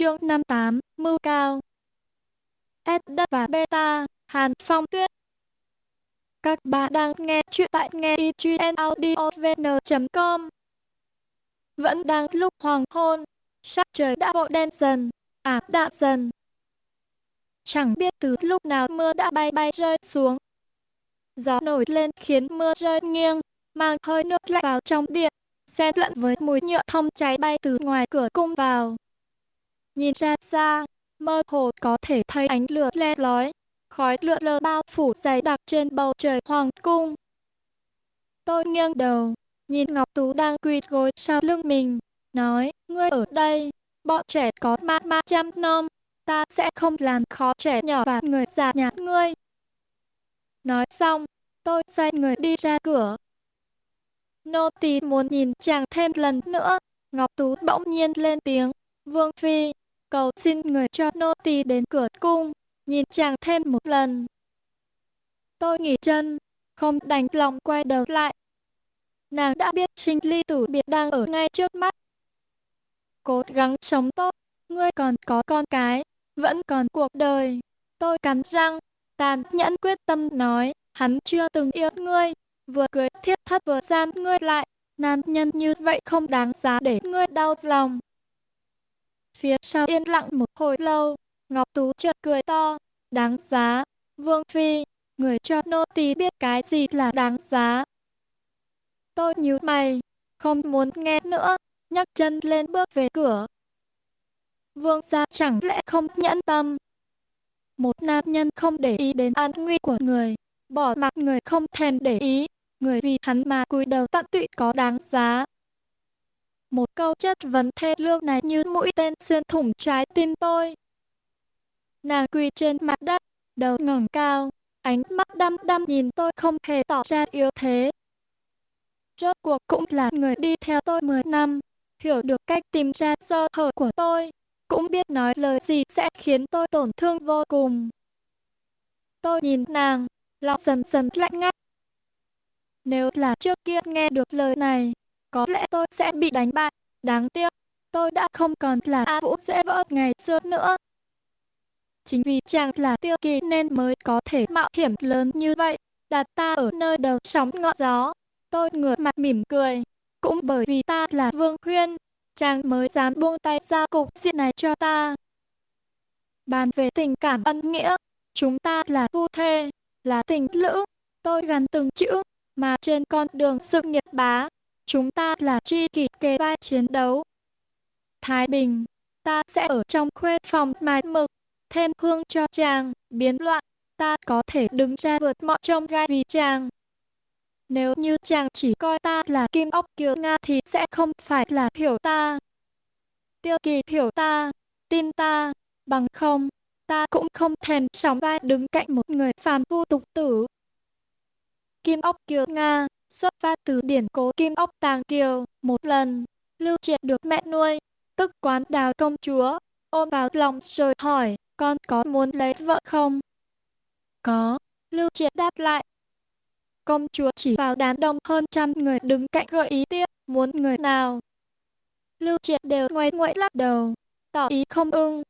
chương 58, Mưu Cao S đất và beta, Hàn Phong Tuyết Các bạn đang nghe chuyện tại nghe com Vẫn đang lúc hoàng hôn, sắc trời đã vội đen dần, ảm đạm dần. Chẳng biết từ lúc nào mưa đã bay bay rơi xuống. Gió nổi lên khiến mưa rơi nghiêng, mang hơi nước lạnh vào trong điện, xen lẫn với mùi nhựa thông cháy bay từ ngoài cửa cung vào. Nhìn ra xa, mơ hồ có thể thấy ánh lửa le lói, khói lửa lờ bao phủ dày đặc trên bầu trời hoàng cung. Tôi nghiêng đầu, nhìn Ngọc Tú đang quỳ gối sau lưng mình, nói, ngươi ở đây, bọn trẻ có ma ma chăm nom, ta sẽ không làm khó trẻ nhỏ và người già nhà ngươi. Nói xong, tôi xoay người đi ra cửa. Nô tỳ muốn nhìn chàng thêm lần nữa, Ngọc Tú bỗng nhiên lên tiếng, Vương Phi, cầu xin người cho nô tỳ đến cửa cung, nhìn chàng thêm một lần. Tôi nghỉ chân, không đành lòng quay đầu lại. Nàng đã biết sinh ly tử biệt đang ở ngay trước mắt. Cố gắng sống tốt, ngươi còn có con cái, vẫn còn cuộc đời. Tôi cắn răng, tàn nhẫn quyết tâm nói, hắn chưa từng yêu ngươi, vừa cười thiết thất vừa gian ngươi lại, nam nhân như vậy không đáng giá để ngươi đau lòng. Phía sau yên lặng một hồi lâu, Ngọc Tú chợt cười to, đáng giá, Vương Phi, người cho nô tỳ biết cái gì là đáng giá. Tôi nhíu mày, không muốn nghe nữa, nhấc chân lên bước về cửa. Vương gia chẳng lẽ không nhẫn tâm. Một nam nhân không để ý đến an nguy của người, bỏ mặc người không thèm để ý, người vì hắn mà cúi đầu tận tụy có đáng giá. Một câu chất vấn thê lương này như mũi tên xuyên thủng trái tim tôi. Nàng quỳ trên mặt đất, đầu ngẩng cao, ánh mắt đăm đăm nhìn tôi không hề tỏ ra yếu thế. Rốt cuộc cũng là người đi theo tôi 10 năm, hiểu được cách tìm ra sơ hở của tôi, cũng biết nói lời gì sẽ khiến tôi tổn thương vô cùng. Tôi nhìn nàng, lòng dần dần lạnh ngắt. Nếu là trước kia nghe được lời này, có lẽ tôi sẽ bị đánh bại. Đáng tiếc, tôi đã không còn là A Vũ dễ vỡ ngày xưa nữa. Chính vì chàng là tiêu kỳ nên mới có thể mạo hiểm lớn như vậy, đặt ta ở nơi đầu sóng ngọn gió. Tôi ngửa mặt mỉm cười, cũng bởi vì ta là Vương Huyên, chàng mới dám buông tay ra cục diện này cho ta. Bàn về tình cảm ân nghĩa, chúng ta là phu thê, là tình lữ, tôi gắn từng chữ, mà trên con đường sự nghiệp bá, Chúng ta là tri kỷ kề vai chiến đấu. Thái Bình, ta sẽ ở trong khuê phòng mài mực, thêm hương cho chàng, biến loạn, ta có thể đứng ra vượt mọi trông gai vì chàng. Nếu như chàng chỉ coi ta là kim ốc kiều Nga thì sẽ không phải là hiểu ta. Tiêu kỳ hiểu ta, tin ta, bằng không, ta cũng không thèm sóng vai đứng cạnh một người phàm phu tục tử. Kim ốc kiều Nga, xuất phát từ điển cố kim ốc tàng kiều. Một lần, Lưu Triệt được mẹ nuôi, tức quán đào công chúa, ôm vào lòng rồi hỏi, con có muốn lấy vợ không? Có, Lưu Triệt đáp lại. Công chúa chỉ vào đám đông hơn trăm người đứng cạnh gợi ý tiếp, muốn người nào? Lưu Triệt đều ngoay ngoậy lắc đầu, tỏ ý không ưng.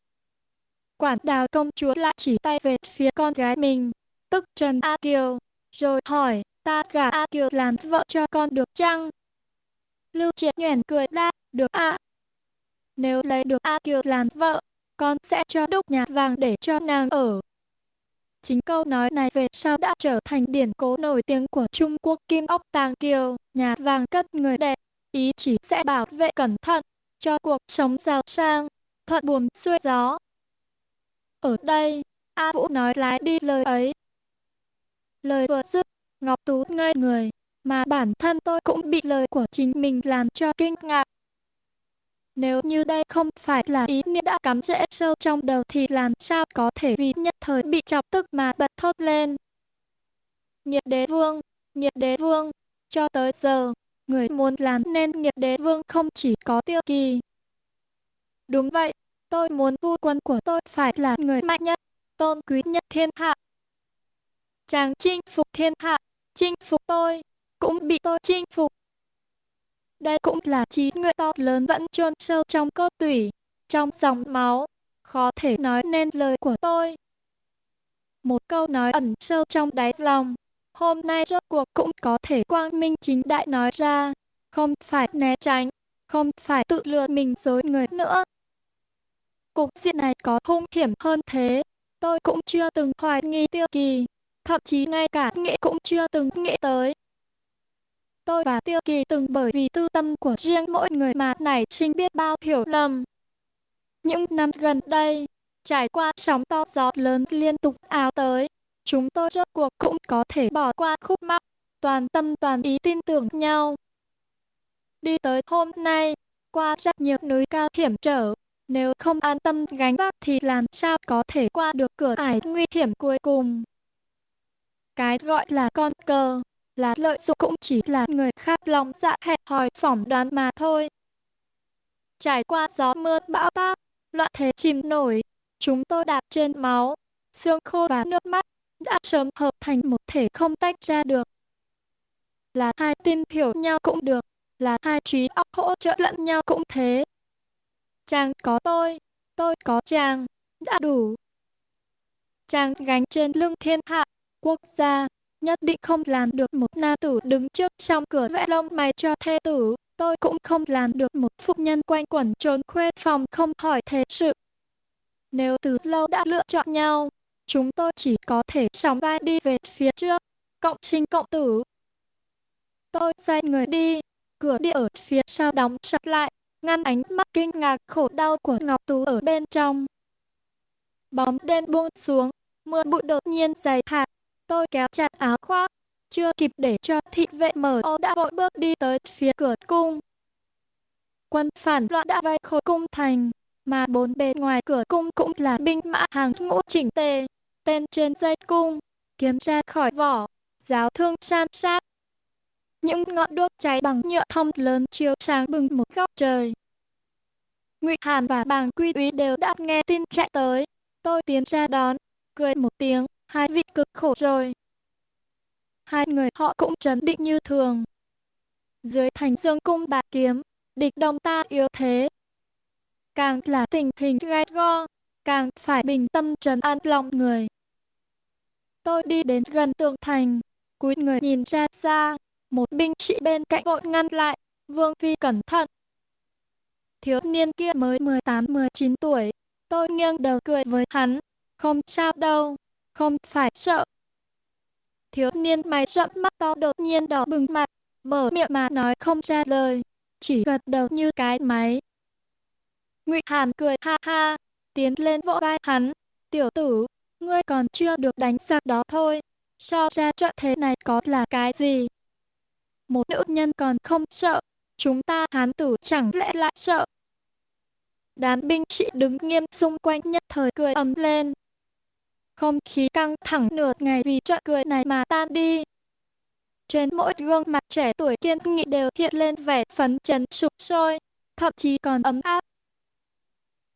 Quản đào công chúa lại chỉ tay về phía con gái mình, tức Trần A Kiều, rồi hỏi, ta gả A Kiều làm vợ cho con được chăng? Lưu Triệt nhoẻn cười đáp, được ạ. Nếu lấy được A Kiều làm vợ, con sẽ cho đúc nhà vàng để cho nàng ở. Chính câu nói này về sau đã trở thành điển cố nổi tiếng của Trung Quốc Kim Ốc Tàng Kiều, nhà vàng cất người đẹp, ý chỉ sẽ bảo vệ cẩn thận, cho cuộc sống giàu sang, thuận buồm xuôi gió. Ở đây, A Vũ nói lái đi lời ấy. Lời vừa dứt, Ngọc Tú ngây người, mà bản thân tôi cũng bị lời của chính mình làm cho kinh ngạc. Nếu như đây không phải là ý niệm đã cắm rễ sâu trong đầu thì làm sao có thể vì nhất thời bị chọc tức mà bật thốt lên. Nhiệt đế vương, nhiệt đế vương, cho tới giờ, người muốn làm nên nhiệt đế vương không chỉ có tiêu kỳ. Đúng vậy, tôi muốn vua quân của tôi phải là người mạnh nhất, tôn quý nhất thiên hạ. Chàng chinh phục thiên hạ, chinh phục tôi, cũng bị tôi chinh phục. Đây cũng là trí nguyện to lớn vẫn chôn sâu trong cơ tủy, trong dòng máu, khó thể nói nên lời của tôi. Một câu nói ẩn sâu trong đáy lòng, hôm nay rốt cuộc cũng có thể quang minh chính đại nói ra, không phải né tránh, không phải tự lừa mình dối người nữa. Cục diện này có hung hiểm hơn thế, tôi cũng chưa từng hoài nghi tiêu kỳ, thậm chí ngay cả nghĩ cũng chưa từng nghĩ tới. Tôi và tiêu kỳ từng bởi vì tư tâm của riêng mỗi người mà nảy sinh biết bao hiểu lầm. Những năm gần đây, trải qua sóng to gió lớn liên tục áo tới, chúng tôi rốt cuộc cũng có thể bỏ qua khúc mắc, toàn tâm toàn ý tin tưởng nhau. Đi tới hôm nay, qua rất nhiều núi cao hiểm trở, nếu không an tâm gánh vác thì làm sao có thể qua được cửa ải nguy hiểm cuối cùng. Cái gọi là con cờ, là lợi dụng cũng chỉ là người khác lòng dạ hẹp hòi phỏng đoán mà thôi. Trải qua gió mưa bão táp, loạn thế chìm nổi, chúng tôi đạp trên máu, xương khô và nước mắt, đã sớm hợp thành một thể không tách ra được. Là hai tin hiểu nhau cũng được, là hai trí óc hỗ trợ lẫn nhau cũng thế. Chàng có tôi, tôi có chàng, đã đủ. Chàng gánh trên lưng thiên hạ, quốc gia, nhất định không làm được một nam tử đứng trước trong cửa vẽ lông mày cho thê tử. Tôi cũng không làm được một phụ nhân quanh quẩn trốn khuê phòng không hỏi thế sự. Nếu từ lâu đã lựa chọn nhau, chúng tôi chỉ có thể sóng vai đi về phía trước, cộng sinh cộng tử. Tôi xoay người đi, cửa đi ở phía sau đóng sập lại, ngăn ánh mắt kinh ngạc khổ đau của Ngọc Tú ở bên trong. Bóng đen buông xuống, mưa bụi đột nhiên dày hạt, tôi kéo chặt áo khoác, chưa kịp để cho thị vệ mở ô đã vội bước đi tới phía cửa cung. Quân phản loạn đã vây khối cung thành, mà bốn bên ngoài cửa cung cũng là binh mã hàng ngũ chỉnh tề, tên trên dây cung, kiếm ra khỏi vỏ, giáo thương san sát. Những ngọn đuốc cháy bằng nhựa thông lớn chiếu sáng bừng một góc trời. Ngụy Hàn và Bàng Quy Úy đều đã nghe tin chạy tới. Tôi tiến ra đón, cười một tiếng, hai vị cực khổ rồi. Hai người họ cũng trấn định như thường. Dưới thành dương cung bạc kiếm, địch đông ta yếu thế, càng là tình hình gai go, càng phải bình tâm trấn an lòng người. Tôi đi đến gần tường thành, cúi người nhìn ra xa, một binh sĩ bên cạnh vội ngăn lại, Vương Phi cẩn thận. Thiếu niên kia mới 18-19 tuổi, tôi nghiêng đầu cười với hắn, không sao đâu, không phải sợ. Thiếu niên mày rậm mắt to đột nhiên đỏ bừng mặt, mở miệng mà nói không ra lời, chỉ gật đầu như cái máy. Ngụy Hàn cười ha ha, tiến lên vỗ vai hắn. Tiểu tử, ngươi còn chưa được đánh sạc đó thôi. So ra trận thế này có là cái gì? Một nữ nhân còn không sợ, chúng ta hán tử chẳng lẽ lại sợ? Đám binh sĩ đứng nghiêm xung quanh nhất thời cười ầm lên. Không khí căng thẳng nửa ngày vì trận cười này mà tan đi. Trên mỗi gương mặt trẻ tuổi kiên nghị đều hiện lên vẻ phấn chấn sụp sôi, thậm chí còn ấm áp.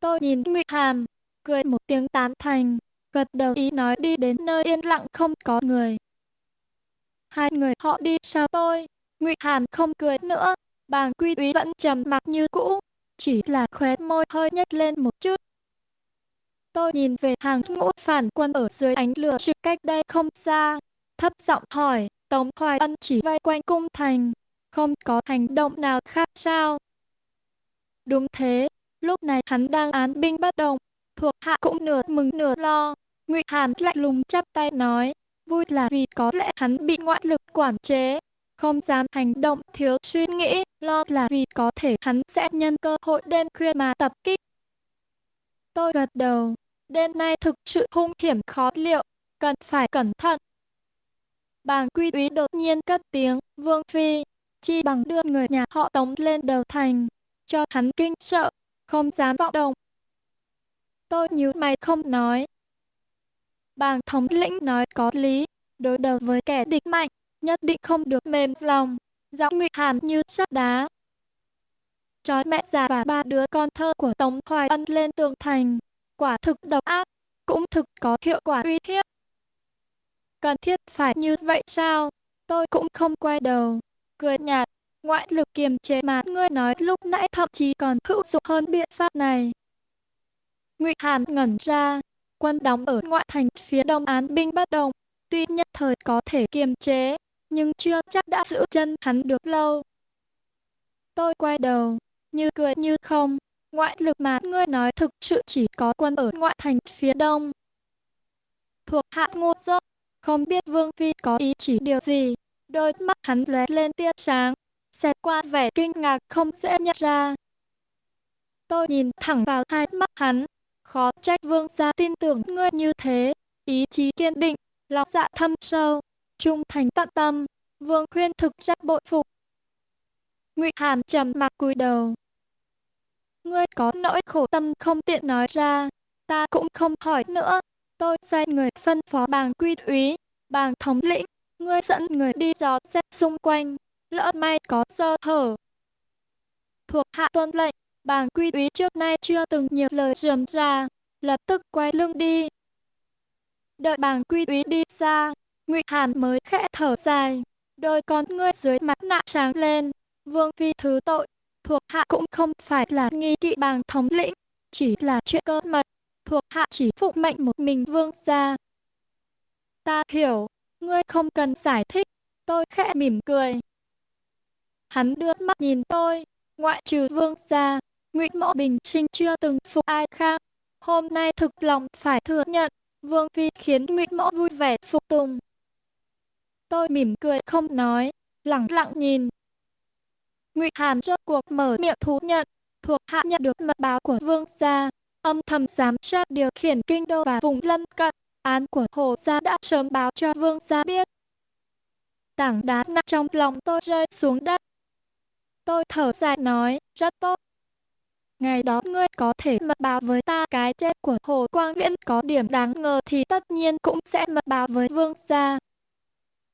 Tôi nhìn Ngụy Hàm, cười một tiếng tán thành, gật đầu ý nói đi đến nơi yên lặng không có người. Hai người họ đi sau tôi, Ngụy Hàm không cười nữa, bàng quy úy vẫn trầm mặc như cũ, chỉ là khóe môi hơi nhếch lên một chút. Tôi nhìn về hàng ngũ phản quân ở dưới ánh lửa trực cách đây không xa, thấp giọng hỏi, Tống Hoài Ân chỉ vây quanh cung thành, không có hành động nào khác sao? Đúng thế, Lúc này hắn đang án binh bất động, thuộc hạ cũng nửa mừng nửa lo. Ngụy Hàn lạnh lùng chắp tay nói, vui là vì có lẽ hắn bị ngoại lực quản chế, không dám hành động thiếu suy nghĩ, lo là vì có thể hắn sẽ nhân cơ hội đêm khuya mà tập kích. Tôi gật đầu, đêm nay thực sự hung hiểm khó liệu, cần phải cẩn thận. Bàng quy úy đột nhiên cất tiếng, Vương Phi, chi bằng đưa người nhà họ tống lên đầu thành, cho hắn kinh sợ, không dám vọng động. Tôi nhíu mày không nói. Bàng thống lĩnh nói có lý, đối đầu với kẻ địch mạnh, nhất định không được mềm lòng, giọng ngụy hàn như sắt đá. Trói mẹ già và ba đứa con thơ của Tống Hoài Ân lên tường thành, quả thực độc ác, cũng thực có hiệu quả uy hiếp. Cần thiết phải như vậy sao? Tôi cũng không quay đầu, cười nhạt, Ngoại lực kiềm chế mà ngươi nói lúc nãy thậm chí còn hữu dụng hơn biện pháp này. Ngụy Hàn ngẩn ra, quân đóng ở ngoại thành phía đông án binh bất động, tuy nhất thời có thể kiềm chế, nhưng chưa chắc đã giữ chân hắn được lâu. Tôi quay đầu, như cười như không, ngoại lực mà ngươi nói thực sự chỉ có quân ở ngoại thành phía đông. Thuộc hạ ngu dốc không biết Vương Phi có ý chỉ điều gì, đôi mắt hắn lóe lên tia sáng, xẹt qua vẻ kinh ngạc không dễ nhận ra. Tôi nhìn thẳng vào hai mắt hắn, khó trách vương gia tin tưởng ngươi như thế, ý chí kiên định, lòng dạ thâm sâu, trung thành tận tâm, vương khuyên thực rất bội phục. Ngụy Hàn trầm mặc cúi đầu. Ngươi có nỗi khổ tâm không tiện nói ra, ta cũng không hỏi nữa. Tôi sai người phân phó bàng quy úy, bàng thống lĩnh, ngươi dẫn người đi dò xét xung quanh, lỡ may có sơ hở. Thuộc hạ tuân lệnh, bàng quy úy trước nay chưa từng nhiều lời rườm ra, lập tức quay lưng đi. Đợi bàng quy úy đi xa, Ngụy Hàn mới khẽ thở dài, đôi con ngươi dưới mặt nạ sáng lên, vương phi thứ tội, thuộc hạ cũng không phải là nghi kỵ bàng thống lĩnh, chỉ là chuyện cơ mật, thuộc hạ chỉ phụ mệnh một mình vương gia. Ta hiểu, ngươi không cần giải thích, tôi khẽ mỉm cười. Hắn đưa mắt nhìn tôi, ngoại trừ vương gia, Ngụy Mộ Bình Trinh chưa từng phục ai khác. Hôm nay thực lòng phải thừa nhận, Vương Phi khiến Ngụy Mộ vui vẻ phục tùng. Tôi mỉm cười không nói, lặng lặng nhìn. Ngụy Hàn rốt cuộc mở miệng thú nhận, thuộc hạ nhận được mật báo của Vương gia, âm thầm giám sát điều khiển kinh đô và vùng lân cận. Án của Hồ gia đã sớm báo cho Vương gia biết. Tảng đá nặng trong lòng tôi rơi xuống đất. Tôi thở dài nói, rất tốt, Ngày đó ngươi có thể mật báo với ta cái chết của Hồ Quang Viễn có điểm đáng ngờ thì tất nhiên cũng sẽ mật báo với vương gia.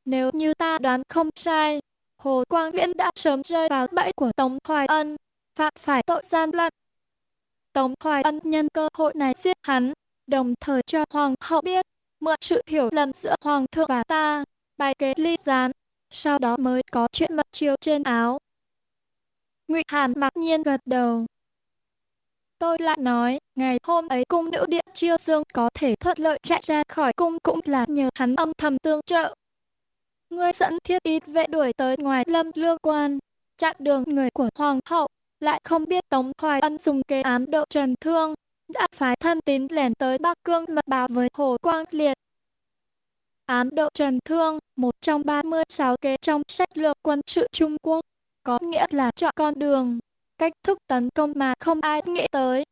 Nếu như ta đoán không sai, Hồ Quang Viễn đã sớm rơi vào bẫy của Tống Hoài Ân, phạm phải tội gian lận. Tống Hoài Ân nhân cơ hội này giết hắn, đồng thời cho Hoàng hậu biết, mượn sự hiểu lầm giữa Hoàng thượng và ta, bài kế ly gián, sau đó mới có chuyện mật chiếu trên áo. Ngụy Hàn mặc nhiên gật đầu, Tôi lại nói, ngày hôm ấy cung nữ điện chiêu dương có thể thuận lợi chạy ra khỏi cung cũng là nhờ hắn âm thầm tương trợ. Ngươi dẫn thiết ít vệ đuổi tới ngoài lâm lương quan, chặn đường người của hoàng hậu, lại không biết Tống Hoài Ân dùng kế ám độ trần thương, đã phái thân tín lẻn tới Bắc Cương mật báo với Hồ Quang Liệt. Ám độ trần thương, một trong 36 kế trong sách lược quân sự Trung Quốc, có nghĩa là chọn con đường, cách thức tấn công mà không ai nghĩ tới.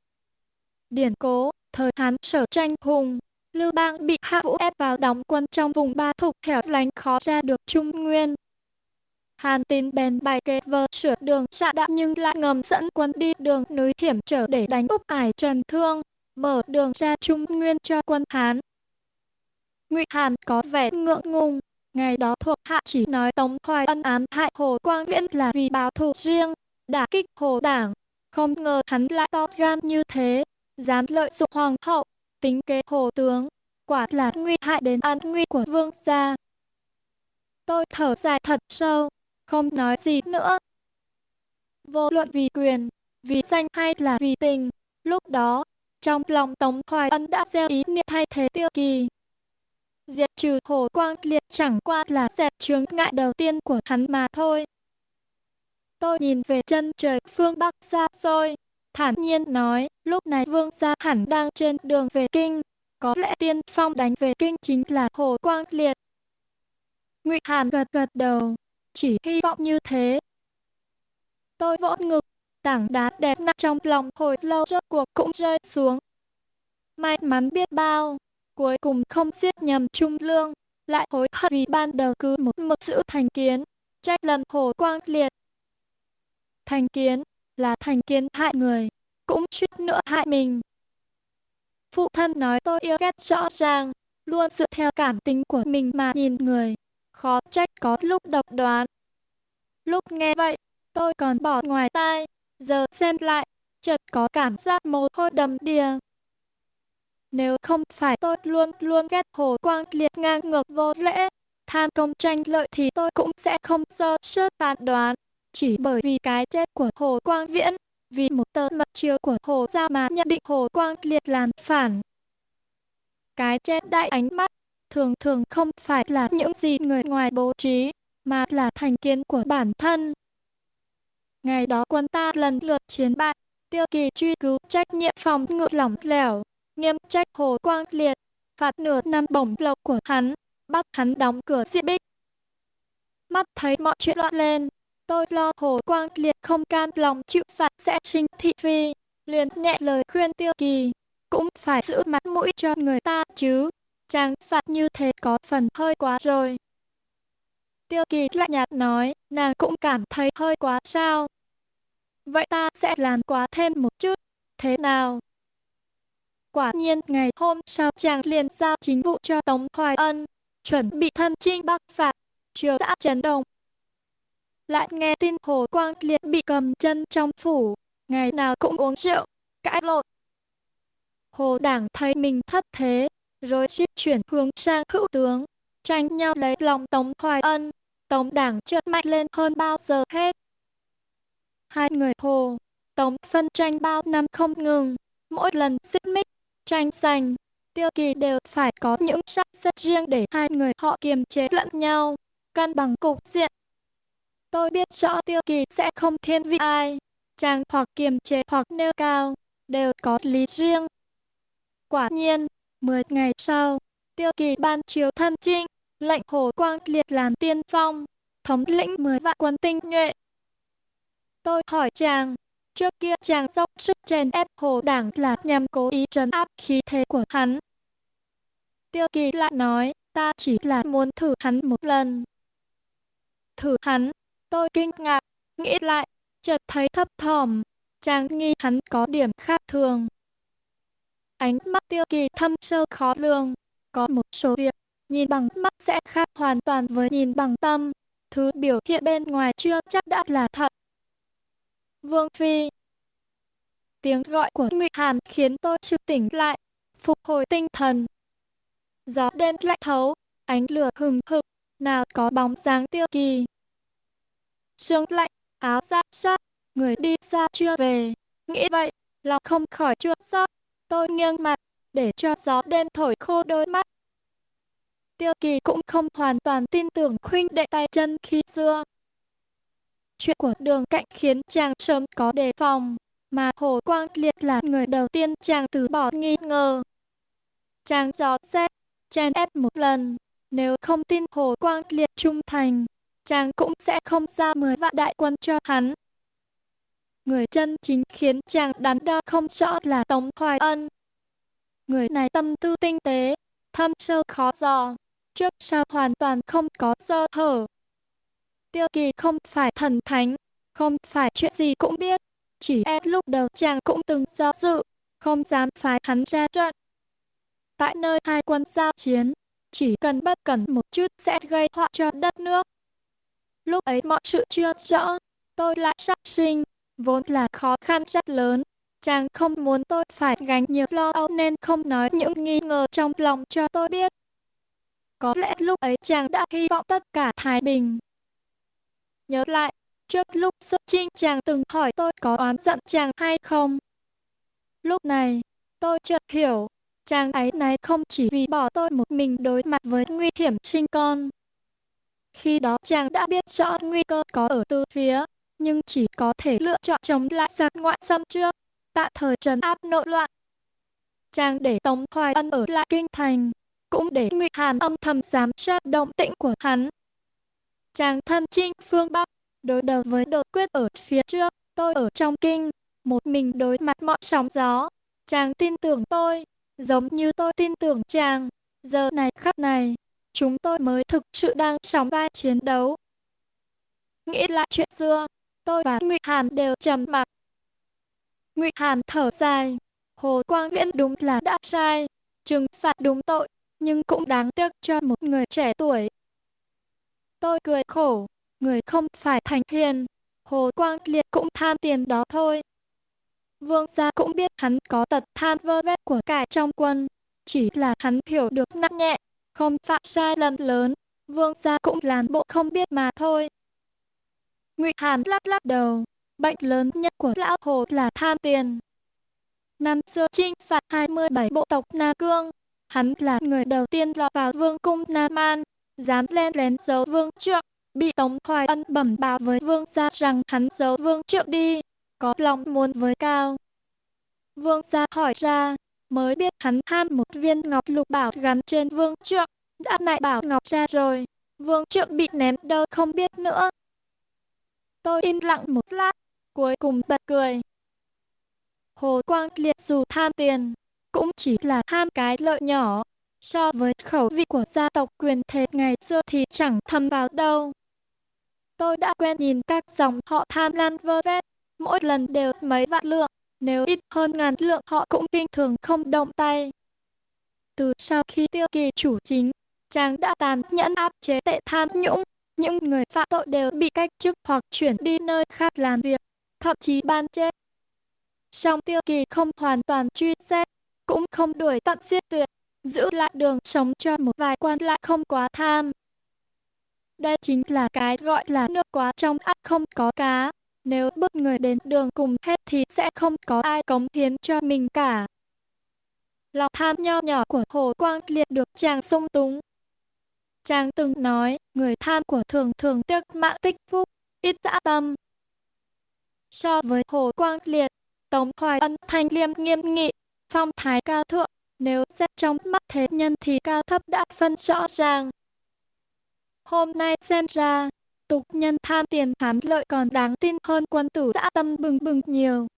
Điển cố, thời Hán sở tranh hùng, Lưu Bang bị Hạ Vũ ép vào đóng quân trong vùng ba thục hẻo lánh khó ra được Trung Nguyên. Hàn tín bèn bày kế vơ sửa đường xạ đạo nhưng lại ngầm dẫn quân đi đường núi hiểm trở để đánh úp ải trần thương, mở đường ra Trung Nguyên cho quân Hán. Ngụy Hàn có vẻ ngượng ngùng, ngày đó thuộc hạ chỉ nói Tống Hoài ân ám hại Hồ Quang Viễn là vì báo thù riêng, đả kích hồ đảng. Không ngờ hắn lại to gan như thế, dám lợi dụng hoàng hậu, tính kế hồ tướng, quả là nguy hại đến an nguy của vương gia. Tôi thở dài thật sâu, không nói gì nữa. Vô luận vì quyền, vì danh hay là vì tình, lúc đó, trong lòng Tống Hoài Ân đã gieo ý niệm thay thế tiêu kỳ. Diệt trừ hồ quang liệt chẳng qua là dẹp chướng ngại đầu tiên của hắn mà thôi. Tôi nhìn về chân trời phương Bắc xa xôi, thản nhiên nói, lúc này vương gia hẳn đang trên đường về kinh, có lẽ tiên phong đánh về kinh chính là Hồ Quang Liệt. Ngụy Hàn gật gật đầu, chỉ hy vọng như thế. Tôi vỗ ngực, tảng đá đẹp nặng trong lòng hồi lâu rốt cuộc cũng rơi xuống. May mắn biết bao, cuối cùng không giết nhầm Trung Lương, lại hối hận vì ban đầu cứ một mực giữ thành kiến, trách lầm Hồ Quang Liệt. Thành kiến là thành kiến hại người, cũng suýt nữa hại mình. Phụ thân nói tôi yêu ghét rõ ràng, luôn dựa theo cảm tính của mình mà nhìn người, khó trách có lúc độc đoán. Lúc nghe vậy, tôi còn bỏ ngoài tai, giờ xem lại, chợt có cảm giác mồ hôi đầm đìa. Nếu không phải tôi luôn luôn ghét hồ quang liệt ngang ngược vô lễ, tham công tranh lợi thì tôi cũng sẽ không sơ suất phán đoán chỉ bởi vì cái chết của Hồ Quang Viễn, vì một tờ mật chiếu của Hồ Gia mà nhận định Hồ Quang Liệt làm phản. Cái chết đại ánh mắt, thường thường không phải là những gì người ngoài bố trí, mà là thành kiến của bản thân. Ngày đó quân ta lần lượt chiến bại, tiêu kỳ truy cứu trách nhiệm phòng ngự lỏng lẻo, nghiêm trách Hồ Quang Liệt, phạt nửa năm bổng lộc của hắn, bắt hắn đóng cửa diện bích. Mắt thấy mọi chuyện loạn lên, tôi lo Hồ Quang Liệt không can lòng chịu phạt sẽ sinh thị phi, liền nhẹ lời khuyên tiêu kỳ, cũng phải giữ mặt mũi cho người ta chứ, chàng phạt như thế có phần hơi quá rồi. Tiêu kỳ lạnh nhạt nói, nàng cũng cảm thấy hơi quá sao. Vậy ta sẽ làm quá thêm một chút, thế nào? Quả nhiên ngày hôm sau chàng liền giao chính vụ cho Tống Hoài Ân, chuẩn bị thân chinh bắc phạt, triều đã chấn động. Lại nghe tin Hồ Quang Liệt bị cầm chân trong phủ, ngày nào cũng uống rượu, cãi lộn. Hồ Đảng thấy mình thất thế, rồi suýt chuyển hướng sang hữu tướng, tranh nhau lấy lòng Tống Hoài Ân. Tống Đảng trượt mạnh lên hơn bao giờ hết. Hai người Hồ, Tống phân tranh bao năm không ngừng, mỗi lần xích mích, tranh giành, tiêu kỳ đều phải có những sắc xếp riêng để hai người họ kiềm chế lẫn nhau, cân bằng cục diện. Tôi biết rõ tiêu kỳ sẽ không thiên vị ai, chàng hoặc kiềm chế hoặc nêu cao, đều có lý riêng. Quả nhiên, 10 ngày sau, tiêu kỳ ban chiếu thân trinh, lệnh Hồ Quang Liệt làm tiên phong, thống lĩnh 10 vạn quân tinh nhuệ. Tôi hỏi chàng, trước kia chàng dốc sức chèn ép Hồ Đảng là nhằm cố ý trấn áp khí thế của hắn. Tiêu kỳ lại nói, ta chỉ là muốn thử hắn một lần. Thử hắn, tôi kinh ngạc, nghĩ lại, chợt thấy thấp thỏm, chàng nghi hắn có điểm khác thường. Ánh mắt tiêu kỳ thâm sâu khó lường, có một số việc, nhìn bằng mắt sẽ khác hoàn toàn với nhìn bằng tâm, thứ biểu hiện bên ngoài chưa chắc đã là thật. Vương Phi Tiếng gọi của Ngụy Hàn khiến tôi chưa tỉnh lại, phục hồi tinh thần. Gió đêm lạnh thấu, ánh lửa hừng hực, nào có bóng dáng tiêu kỳ. Sương lạnh, áo ra sát, người đi xa chưa về. Nghĩ vậy, lòng không khỏi chua xót. Tôi nghiêng mặt, để cho gió đêm thổi khô đôi mắt. Tiêu kỳ cũng không hoàn toàn tin tưởng khuynh đệ tay chân khi xưa. Chuyện của đường cạnh khiến chàng sớm có đề phòng, mà Hồ Quang Liệt là người đầu tiên chàng từ bỏ nghi ngờ. Chàng dò xét, chàng ép một lần, nếu không tin Hồ Quang Liệt trung thành, chàng cũng sẽ không ra mười vạn đại quân cho hắn. Người chân chính khiến chàng đắn đo không rõ là Tống Hoài Ân. Người này tâm tư tinh tế, thâm sâu khó dò, trước sau hoàn toàn không có sơ hở. Tiêu kỳ không phải thần thánh, không phải chuyện gì cũng biết, chỉ e lúc đầu chàng cũng từng do dự, không dám phái hắn ra trận. Tại nơi hai quân giao chiến, chỉ cần bất cẩn một chút sẽ gây họa cho đất nước. Lúc ấy mọi sự chưa rõ, tôi lại sắp sinh, vốn là khó khăn rất lớn. Chàng không muốn tôi phải gánh nhiều lo âu nên không nói những nghi ngờ trong lòng cho tôi biết. Có lẽ lúc ấy chàng đã hy vọng tất cả thái bình. Nhớ lại, trước lúc xuất trinh chàng từng hỏi tôi có oán giận chàng hay không. Lúc này, tôi chợt hiểu, chàng ấy này không chỉ vì bỏ tôi một mình đối mặt với nguy hiểm sinh con. Khi đó chàng đã biết rõ nguy cơ có ở từ phía, nhưng chỉ có thể lựa chọn chống lại giặc ngoại xâm trước, tạm thời trấn áp nội loạn. Chàng để Tống Hoài Ân ở lại kinh thành, cũng để Ngụy Hàn âm thầm giám sát động tĩnh của hắn. Chàng thân chinh phương Bắc, đối đầu với đột quyết ở phía trước, tôi ở trong kinh, một mình đối mặt mọi sóng gió. Chàng tin tưởng tôi, giống như tôi tin tưởng chàng. Giờ này khắc này, chúng tôi mới thực sự đang sóng vai chiến đấu. Nghĩ lại chuyện xưa, tôi và Ngụy Hàn đều trầm mặc. Ngụy Hàn thở dài, Hồ Quang Viễn đúng là đã sai, trừng phạt đúng tội, nhưng cũng đáng tiếc cho một người trẻ tuổi. Tôi cười khổ, người không phải thành hiền, Hồ Quang Liệt cũng tham tiền đó thôi. Vương gia cũng biết hắn có tật than vơ vét của cải trong quân, chỉ là hắn hiểu được nặng nhẹ, không phạm sai lầm lớn, vương gia cũng làm bộ không biết mà thôi. Ngụy Hàn lắc lắc đầu, bệnh lớn nhất của lão hồ là tham tiền. Năm xưa chinh phạt 27 bộ tộc Nam Cương, hắn là người đầu tiên lọt vào vương cung Nam An, dám lên lén giấu vương trượng, bị Tống Hoài Ân bẩm báo với vương gia rằng hắn giấu vương trượng đi, có lòng muốn với cao. Vương gia hỏi ra, mới biết hắn tham một viên ngọc lục bảo gắn trên vương trượng, đã nại bảo ngọc ra rồi, vương trượng bị ném đâu không biết nữa. Tôi im lặng một lát, cuối cùng bật cười. Hồ Quang Liệt dù tham tiền, cũng chỉ là tham cái lợi nhỏ, so với khẩu vị của gia tộc quyền thế ngày xưa thì chẳng thâm vào đâu. Tôi đã quen nhìn các dòng họ tham lan vơ vét, mỗi lần đều mấy vạn lượng, nếu ít hơn ngàn lượng họ cũng kinh thường không động tay. Từ sau khi tiêu kỳ chủ chính, chàng đã tàn nhẫn áp chế tệ tham nhũng, những người phạm tội đều bị cách chức hoặc chuyển đi nơi khác làm việc, thậm chí ban chết. Song tiêu kỳ không hoàn toàn truy xét, cũng không đuổi tận giết tuyệt, giữ lại đường sống cho một vài quan lại không quá tham. Đây chính là cái gọi là nước quá trong ắt không có cá. Nếu bước người đến đường cùng hết thì sẽ không có ai cống hiến cho mình cả. Lòng tham nho nhỏ của Hồ Quang Liệt được chàng sung túng. Chàng từng nói, người tham của thường thường tiếc mạng tích phúc, ít dã tâm. So với Hồ Quang Liệt, Tống Hoài Ân thanh liêm nghiêm nghị, phong thái cao thượng, nếu xét trong mắt thế nhân thì cao thấp đã phân rõ ràng. Hôm nay xem ra, tục nhân tham tiền hám lợi còn đáng tin hơn quân tử dã tâm bừng bừng nhiều.